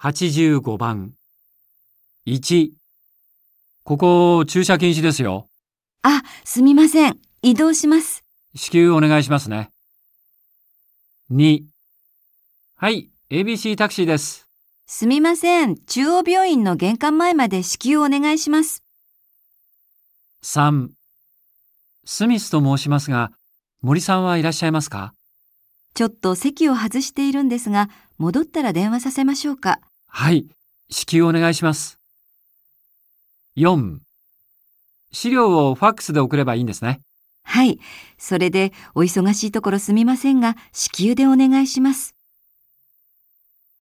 85番。1。ここ、駐車禁止ですよ。あ、すみません。移動します。至急お願いしますね。2。はい、ABC タクシーです。すみません。中央病院の玄関前まで至急お願いします。3。スミスと申しますが、森さんはいらっしゃいますか？ちょっと席を外しているんですが、戻ったら電話させましょうか。はい、至急お願いします。4。資料をファックスで送ればいいんですね。はい。それで、お忙しいところすみませんが、至急でお願いします。